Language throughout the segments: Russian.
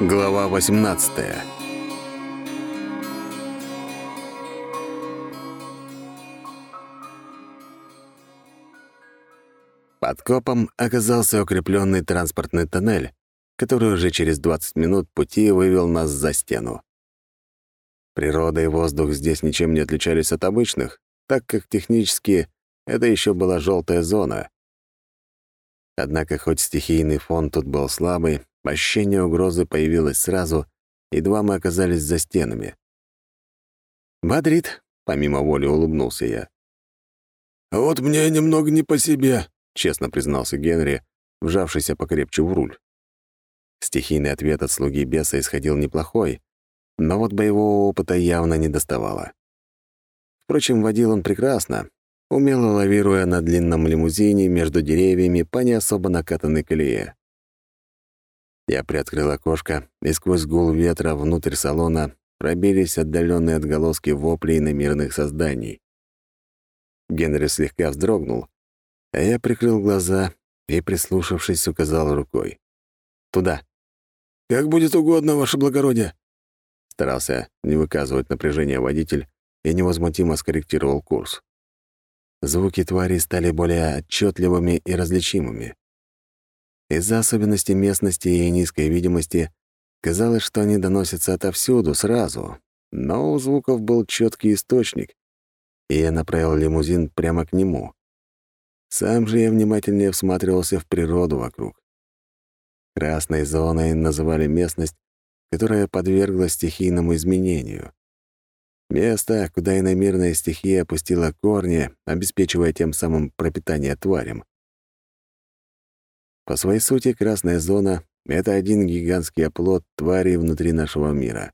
Глава 18 Под копом оказался укрепленный транспортный тоннель, который уже через 20 минут пути вывел нас за стену. Природа и воздух здесь ничем не отличались от обычных, так как технически это еще была желтая зона. Однако хоть стихийный фон тут был слабый, ощущение угрозы появилось сразу, едва мы оказались за стенами. «Бодрит», — помимо воли улыбнулся я. «А вот мне немного не по себе», — честно признался Генри, вжавшийся покрепче в руль. Стихийный ответ от слуги беса исходил неплохой, но вот боевого опыта явно не доставало. Впрочем, водил он прекрасно, умело лавируя на длинном лимузине между деревьями по не особо накатанной колее. Я приоткрыл окошко, и сквозь гул ветра внутрь салона пробились отдаленные отголоски воплей намирных созданий. Генри слегка вздрогнул, а я прикрыл глаза и, прислушавшись, указал рукой. «Туда». «Как будет угодно, ваше благородие». Старался не выказывать напряжения водитель и невозмутимо скорректировал курс. Звуки тварей стали более отчетливыми и различимыми. Из-за особенностей местности и низкой видимости казалось, что они доносятся отовсюду, сразу. Но у звуков был четкий источник, и я направил лимузин прямо к нему. Сам же я внимательнее всматривался в природу вокруг. Красной зоной называли местность, которая подверглась стихийному изменению. Место, куда иномирная стихия опустила корни, обеспечивая тем самым пропитание тварям. По своей сути, красная зона — это один гигантский оплот тварей внутри нашего мира.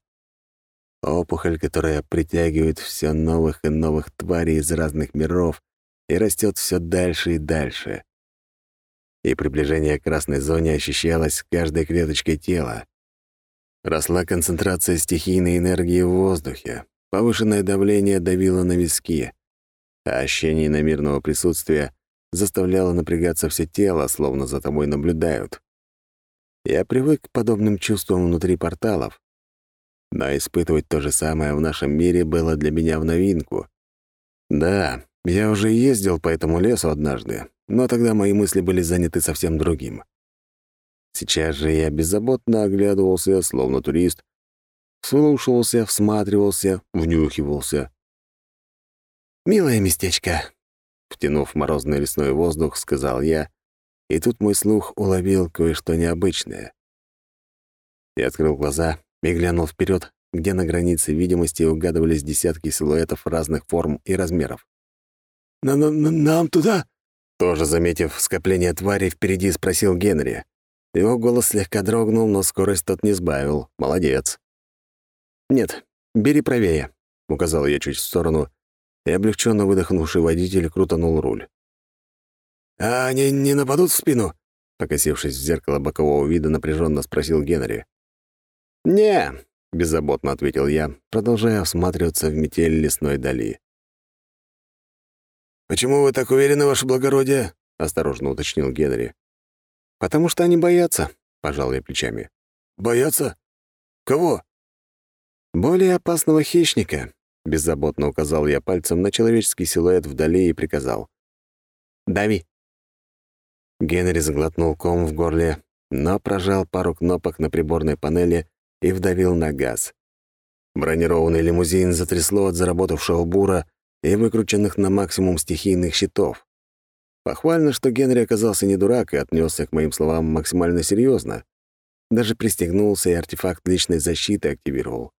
Опухоль, которая притягивает все новых и новых тварей из разных миров и растет все дальше и дальше. И приближение к красной зоне ощущалось каждой клеточкой тела. Росла концентрация стихийной энергии в воздухе, повышенное давление давило на виски, а ощущение иномирного присутствия заставляло напрягаться все тело, словно за тобой наблюдают. Я привык к подобным чувствам внутри порталов, но испытывать то же самое в нашем мире было для меня в новинку. Да, я уже ездил по этому лесу однажды, но тогда мои мысли были заняты совсем другим. Сейчас же я беззаботно оглядывался, словно турист, слушался, всматривался, внюхивался. «Милое местечко», Втянув морозный лесной воздух, сказал я, и тут мой слух уловил кое-что необычное. Я открыл глаза и глянул вперед, где на границе видимости угадывались десятки силуэтов разных форм и размеров. «На -на -на «Нам туда?» Тоже заметив скопление тварей, впереди спросил Генри. Его голос слегка дрогнул, но скорость тот не сбавил. Молодец. «Нет, бери правее», — указал я чуть в сторону, и облегченно выдохнувший водитель крутанул руль. «А они не нападут в спину?» Покосившись в зеркало бокового вида, напряженно спросил Генри. «Не», — беззаботно ответил я, продолжая осматриваться в метель лесной дали. «Почему вы так уверены, ваше благородие?» — осторожно уточнил Генри. «Потому что они боятся», — пожал я плечами. «Боятся? Кого?» «Более опасного хищника, Беззаботно указал я пальцем на человеческий силуэт вдали и приказал. «Дави!» Генри заглотнул ком в горле, но прожал пару кнопок на приборной панели и вдавил на газ. Бронированный лимузин затрясло от заработавшего бура и выкрученных на максимум стихийных щитов. Похвально, что Генри оказался не дурак и отнесся к моим словам максимально серьезно. Даже пристегнулся и артефакт личной защиты активировал.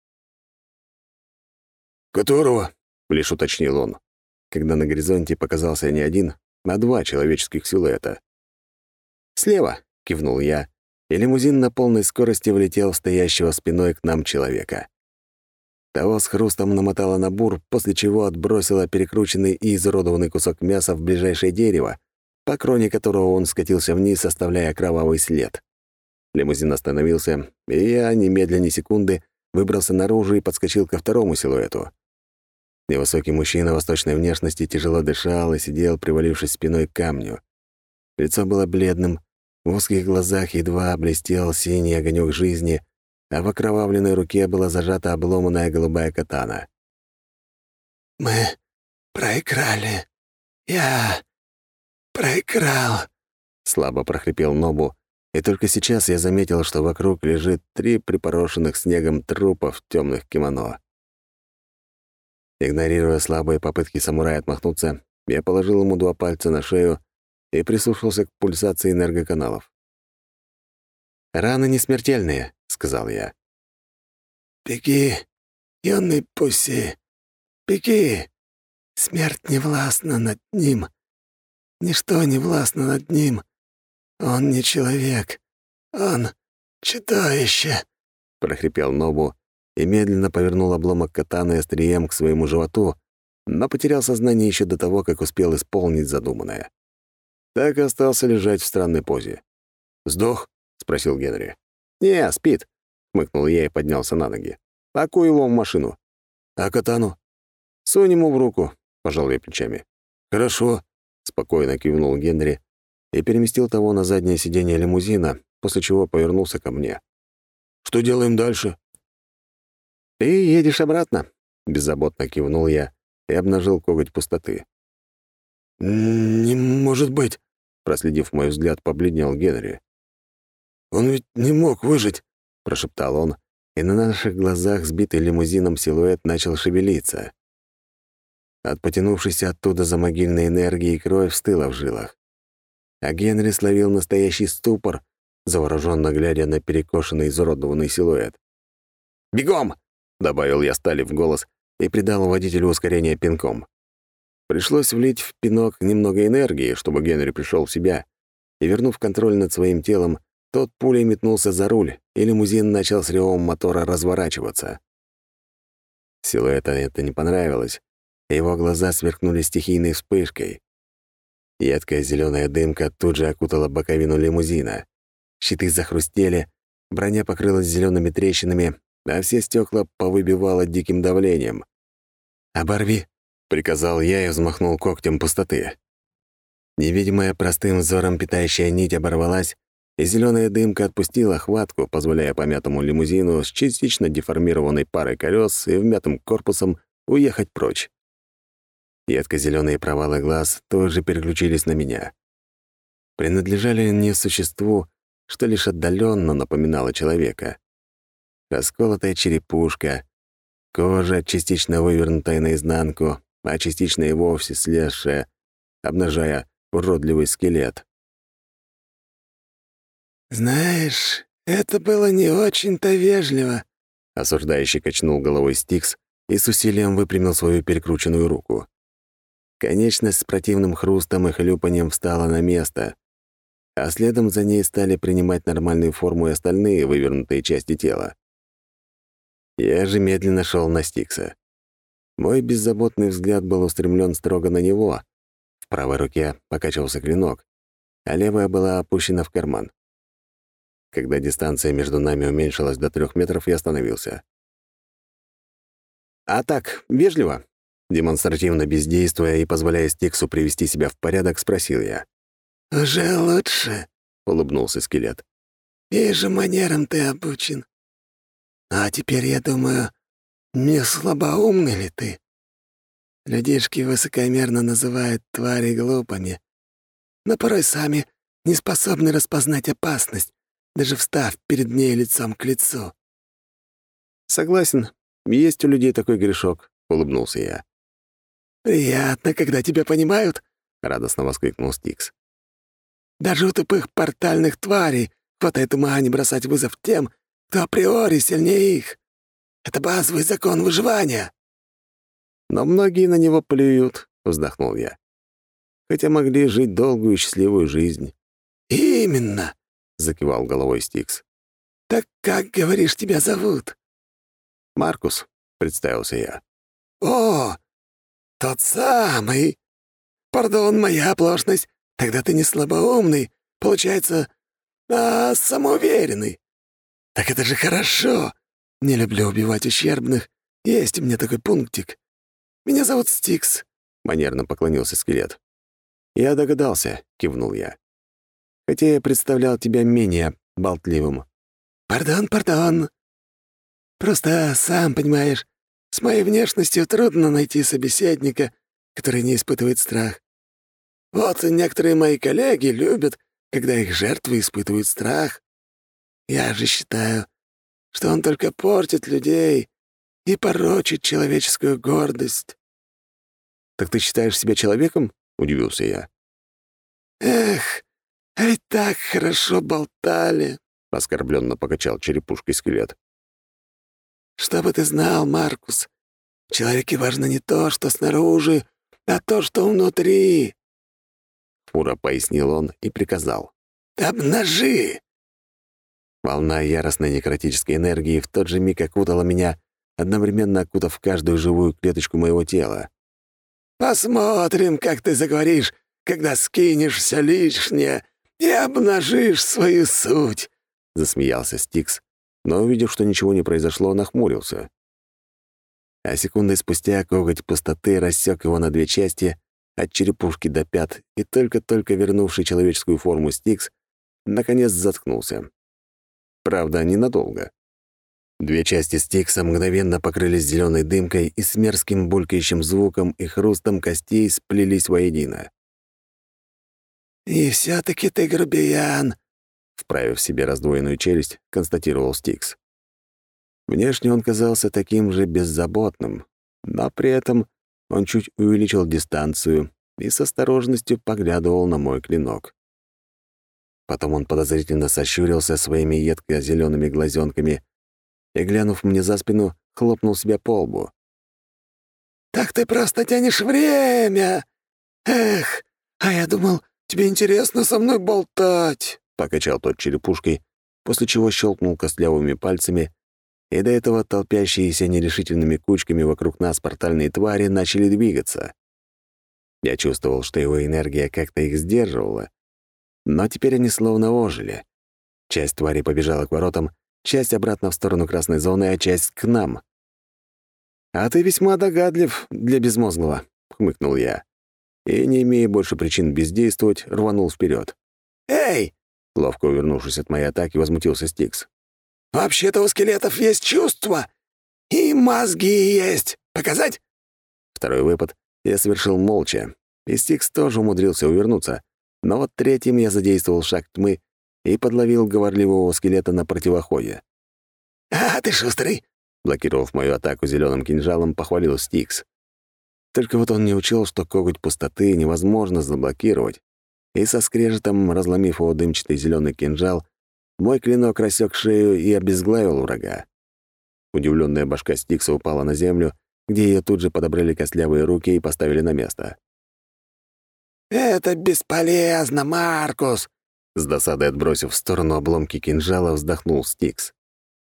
«Которого?» — лишь уточнил он, когда на горизонте показался не один, а два человеческих силуэта. «Слева!» — кивнул я, и лимузин на полной скорости влетел в стоящего спиной к нам человека. Того с хрустом намотало на бур, после чего отбросило перекрученный и изуродованный кусок мяса в ближайшее дерево, по кроне которого он скатился вниз, оставляя кровавый след. Лимузин остановился, и я, немедленно секунды, выбрался наружу и подскочил ко второму силуэту. Невысокий мужчина восточной внешности тяжело дышал и сидел, привалившись спиной к камню. Лицо было бледным, в узких глазах едва блестел синий огонек жизни, а в окровавленной руке была зажата обломанная голубая катана. «Мы проиграли. Я проиграл», — слабо прохрипел Нобу, и только сейчас я заметил, что вокруг лежит три припорошенных снегом трупа в темных кимоно. Игнорируя слабые попытки самурая отмахнуться, я положил ему два пальца на шею и прислушался к пульсации энергоканалов. «Раны не смертельные», — сказал я. «Беги, юный пуси, беги! Смерть не властна над ним. Ничто не властно над ним. Он не человек. Он чудовище!» — прохрипел Нобу и медленно повернул обломок катаны острием к своему животу, но потерял сознание еще до того, как успел исполнить задуманное. Так и остался лежать в странной позе. «Сдох?» — спросил Генри. «Не, спит», — хмыкнул я и поднялся на ноги. «Таку его в машину». «А катану?» «Сунь ему в руку», — пожал я плечами. «Хорошо», — спокойно кивнул Генри и переместил того на заднее сиденье лимузина, после чего повернулся ко мне. «Что делаем дальше?» «Ты едешь обратно», — беззаботно кивнул я и обнажил коготь пустоты. «Не может быть», — проследив мой взгляд, побледнел Генри. «Он ведь не мог выжить», — прошептал он, и на наших глазах сбитый лимузином силуэт начал шевелиться. От потянувшейся оттуда за могильной энергией кровь стыла в жилах. А Генри словил настоящий ступор, завороженно глядя на перекошенный изуродованный силуэт. «Бегом!» — добавил я стали в голос и придал водителю ускорение пинком. Пришлось влить в пинок немного энергии, чтобы Генри пришел в себя, и, вернув контроль над своим телом, тот пулей метнулся за руль, и лимузин начал с ревом мотора разворачиваться. Силуэта это не понравилось, его глаза сверкнули стихийной вспышкой. Едкая зеленая дымка тут же окутала боковину лимузина. Щиты захрустели, броня покрылась зелеными трещинами, а все стекла повыбивало диким давлением. «Оборви!» — приказал я и взмахнул когтем пустоты. Невидимая простым взором питающая нить оборвалась, и зеленая дымка отпустила хватку, позволяя помятому лимузину с частично деформированной парой колес и вмятым корпусом уехать прочь. Едко-зеленые провалы глаз тоже переключились на меня. Принадлежали не существу, что лишь отдаленно напоминало человека расколотая черепушка, кожа, частично вывернутая наизнанку, а частично и вовсе слезшая, обнажая уродливый скелет. «Знаешь, это было не очень-то вежливо», — осуждающий качнул головой Стикс и с усилием выпрямил свою перекрученную руку. Конечность с противным хрустом и хлюпанием встала на место, а следом за ней стали принимать нормальную форму и остальные вывернутые части тела. Я же медленно шел на Стикса. Мой беззаботный взгляд был устремлен строго на него. В правой руке покачивался клинок, а левая была опущена в карман. Когда дистанция между нами уменьшилась до трех метров, я остановился. «А так, вежливо?» Демонстративно бездействуя и позволяя Стиксу привести себя в порядок, спросил я. «Уже лучше», — улыбнулся скелет. «Вижу, манерам ты обучен. А теперь я думаю, не слабоумный ли ты? Людишки высокомерно называют твари глупыми, но порой сами не способны распознать опасность, даже встав перед ней лицом к лицу. «Согласен, есть у людей такой грешок», — улыбнулся я. «Приятно, когда тебя понимают», — радостно воскликнул Стикс. «Даже у тупых портальных тварей хватает ума не бросать вызов тем, кто априори сильнее их. Это базовый закон выживания». «Но многие на него плюют», — вздохнул я. «Хотя могли жить долгую и счастливую жизнь». «Именно», — закивал головой Стикс. «Так как, говоришь, тебя зовут?» «Маркус», — представился я. «О, тот самый! Пардон, моя оплошность. Тогда ты не слабоумный, получается, а самоуверенный. «Так это же хорошо! Не люблю убивать ущербных. Есть у меня такой пунктик. Меня зовут Стикс», — манерно поклонился скелет. «Я догадался», — кивнул я. «Хотя я представлял тебя менее болтливым». «Пардон, пардон», Просто, сам понимаешь, с моей внешностью трудно найти собеседника, который не испытывает страх. Вот некоторые мои коллеги любят, когда их жертвы испытывают страх. Я же считаю, что он только портит людей и порочит человеческую гордость». «Так ты считаешь себя человеком?» — удивился я. «Эх, а ведь так хорошо болтали», — оскорбленно покачал черепушкой скелет. «Чтобы ты знал, Маркус, в человеке важно не то, что снаружи, а то, что внутри», — хмуро пояснил он и приказал. «Обнажи!» Волна яростной некротической энергии в тот же миг окутала меня, одновременно окутав каждую живую клеточку моего тела. «Посмотрим, как ты заговоришь, когда скинешь все лишнее и обнажишь свою суть», — засмеялся Стикс, но, увидев, что ничего не произошло, нахмурился. А секунды спустя коготь пустоты рассек его на две части, от черепушки до пят, и только-только вернувший человеческую форму Стикс наконец заткнулся. Правда, ненадолго. Две части стикса мгновенно покрылись зеленой дымкой и с мерзким булькающим звуком и хрустом костей сплелись воедино. «И все-таки ты грубиян», — вправив себе раздвоенную челюсть, констатировал Стикс. Внешне он казался таким же беззаботным, но при этом он чуть увеличил дистанцию и с осторожностью поглядывал на мой клинок. Потом он подозрительно сощурился своими едко зелеными глазенками и, глянув мне за спину, хлопнул себя по лбу. «Так ты просто тянешь время! Эх, а я думал, тебе интересно со мной болтать!» — покачал тот черепушкой, после чего щелкнул костлявыми пальцами, и до этого толпящиеся нерешительными кучками вокруг нас портальные твари начали двигаться. Я чувствовал, что его энергия как-то их сдерживала, но теперь они словно ожили. Часть твари побежала к воротам, часть обратно в сторону красной зоны, а часть к нам. «А ты весьма догадлив для безмозглого», — хмыкнул я. И, не имея больше причин бездействовать, рванул вперед. «Эй!» — ловко увернувшись от моей атаки, возмутился Стикс. «Вообще-то у скелетов есть чувства. И мозги есть. Показать?» Второй выпад я совершил молча, и Стикс тоже умудрился увернуться, но вот третьим я задействовал шаг тьмы и подловил говорливого скелета на противоходе. «А, ты шустрый!» Блокировав мою атаку зеленым кинжалом, похвалил Стикс. Только вот он не учел, что коготь пустоты невозможно заблокировать, и со скрежетом, разломив его дымчатый зеленый кинжал, мой клинок рассек шею и обезглавил врага. Удивленная башка Стикса упала на землю, где ее тут же подобрали костлявые руки и поставили на место. «Это бесполезно, Маркус!» С досадой отбросив в сторону обломки кинжала, вздохнул Стикс.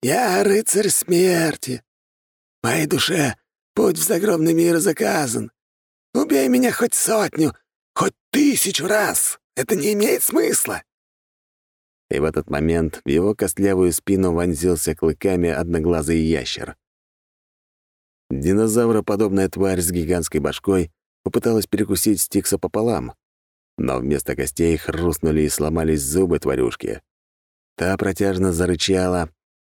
«Я рыцарь смерти. Моей душе путь в загробный мир заказан. Убей меня хоть сотню, хоть тысячу раз. Это не имеет смысла». И в этот момент в его костлявую спину вонзился клыками одноглазый ящер. Динозавроподобная тварь с гигантской башкой попыталась перекусить Стикса пополам, но вместо костей хрустнули и сломались зубы тварюшки. Та протяжно зарычала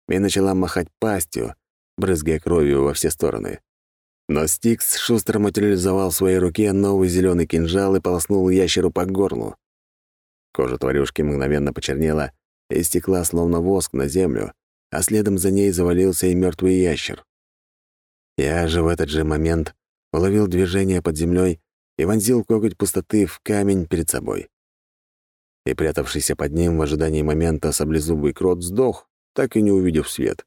и начала махать пастью, брызгая кровью во все стороны. Но Стикс шустро материализовал в своей руке новый зеленый кинжал и полоснул ящеру по горлу. Кожа тварюшки мгновенно почернела и стекла, словно воск, на землю, а следом за ней завалился и мертвый ящер. Я же в этот же момент уловил движение под землей и вонзил коготь пустоты в камень перед собой. И прятавшийся под ним в ожидании момента саблезубый крот сдох, так и не увидев свет.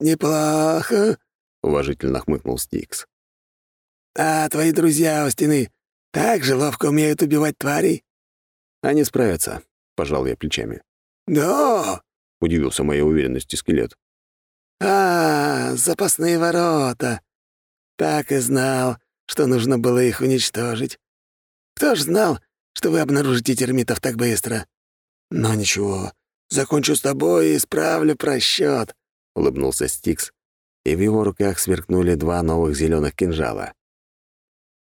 «Неплохо», — уважительно хмыкнул Стикс. «А твои друзья у стены так же ловко умеют убивать тварей?» «Они справятся», — пожал я плечами. «Да!» — удивился моей уверенности скелет. «А, запасные ворота. Так и знал, что нужно было их уничтожить. Кто ж знал, что вы обнаружите термитов так быстро? Но ничего, закончу с тобой и исправлю просчет, улыбнулся Стикс, и в его руках сверкнули два новых зеленых кинжала.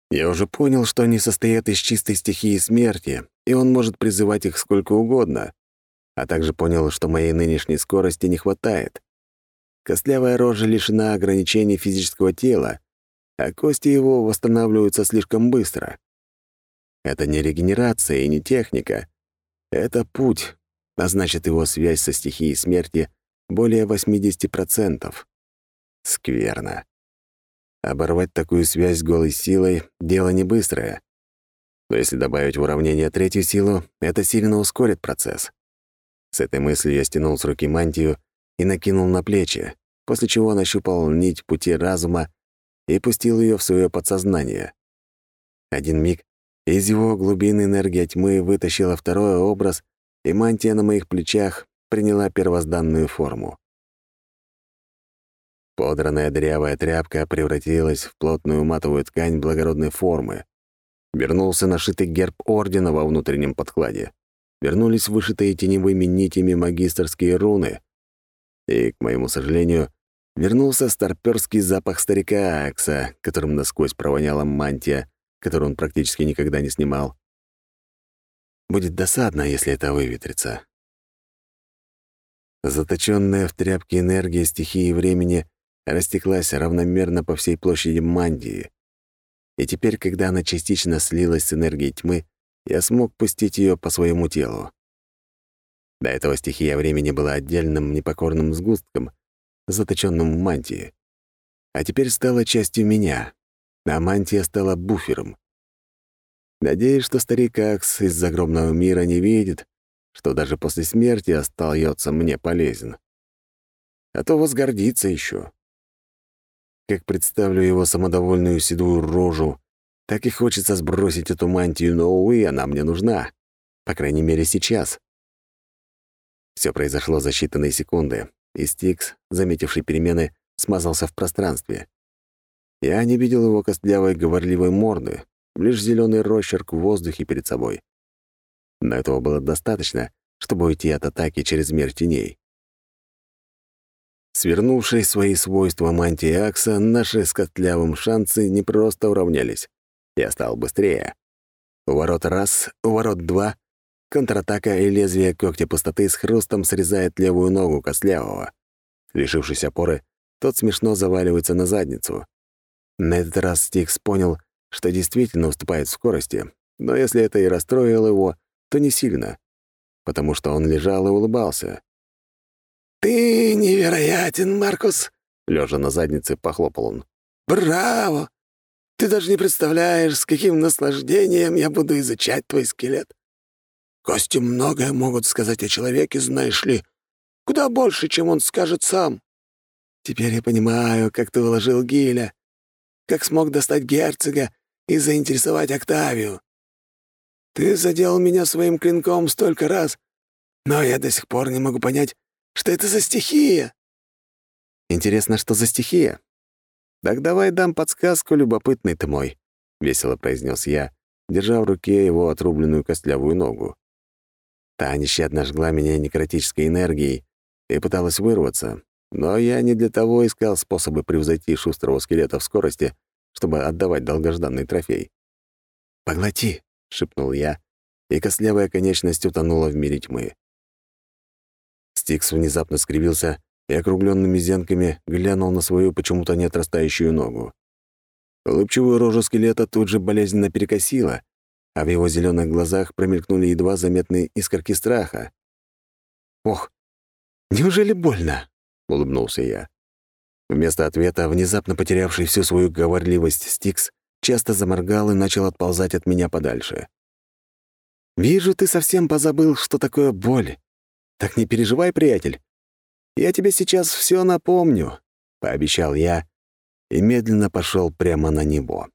Я уже понял, что они состоят из чистой стихии смерти, и он может призывать их сколько угодно, а также понял, что моей нынешней скорости не хватает. Костлявая рожа лишена ограничений физического тела, а кости его восстанавливаются слишком быстро. Это не регенерация и не техника. Это путь, а значит, его связь со стихией смерти более 80%. Скверно. Оборвать такую связь голой силой — дело не быстрое. Но если добавить в уравнение третью силу, это сильно ускорит процесс. С этой мыслью я стянул с руки мантию и накинул на плечи, после чего нащупал нить пути разума и пустил ее в свое подсознание. Один миг, из его глубины энергия тьмы вытащила второй образ, и мантия на моих плечах приняла первозданную форму. Подранная дырявая тряпка превратилась в плотную матовую ткань благородной формы. Вернулся нашитый герб ордена во внутреннем подкладе. Вернулись вышитые теневыми нитями магистрские руны. И, к моему сожалению, вернулся старперский запах старика Акса, которым насквозь провоняла мантия, которую он практически никогда не снимал. Будет досадно, если это выветрится. Заточенная в тряпке энергия стихии времени растеклась равномерно по всей площади Мандии. И теперь, когда она частично слилась с энергией тьмы, я смог пустить ее по своему телу. До этого стихия времени была отдельным непокорным сгустком, заточенным в мантии. А теперь стала частью меня, а мантия стала буфером. Надеюсь, что старик Акс из загробного мира не видит, что даже после смерти остается мне полезен. А то возгордится еще. Как представлю его самодовольную седую рожу, так и хочется сбросить эту мантию, но, увы, она мне нужна. По крайней мере, сейчас. Все произошло за считанные секунды, и Стикс, заметивший перемены, смазался в пространстве. Я не видел его костлявой говорливой морды, лишь зеленый росчерк в воздухе перед собой. Но этого было достаточно, чтобы уйти от атаки через мир теней. Свернувшие свои свойства мантии Акса, наши с Котлявым шансы не просто уравнялись. Я стал быстрее. У ворот раз, у ворот два. Контратака и лезвие когтя пустоты с хрустом срезает левую ногу Костлявого. Лишившись опоры, тот смешно заваливается на задницу. На этот раз Стикс понял, что действительно уступает в скорости, но если это и расстроило его, то не сильно, потому что он лежал и улыбался. «Ты невероятен, Маркус!» — лежа на заднице похлопал он. «Браво! Ты даже не представляешь, с каким наслаждением я буду изучать твой скелет. Кости многое могут сказать о человеке, знаешь ли, куда больше, чем он скажет сам. Теперь я понимаю, как ты уложил Гиля, как смог достать герцога и заинтересовать Октавию. Ты задел меня своим клинком столько раз, но я до сих пор не могу понять, что это за стихия?» «Интересно, что за стихия?» «Так давай дам подсказку, любопытный ты мой», — весело произнес я, держа в руке его отрубленную костлявую ногу. Та нещадно жгла меня некротической энергией и пыталась вырваться, но я не для того искал способы превзойти шустрого скелета в скорости, чтобы отдавать долгожданный трофей. «Поглоти», — шепнул я, и костлявая конечность утонула в мире тьмы. Стикс внезапно скривился и округленными зенками глянул на свою почему-то не отрастающую ногу. Улыбчивую рожу скелета тут же болезненно перекосило, а в его зеленых глазах промелькнули едва заметные искорки страха. «Ох, неужели больно?» — улыбнулся я. Вместо ответа, внезапно потерявший всю свою говорливость Стикс, часто заморгал и начал отползать от меня подальше. «Вижу, ты совсем позабыл, что такое боль. Так не переживай, приятель. Я тебе сейчас все напомню», — пообещал я и медленно пошел прямо на него.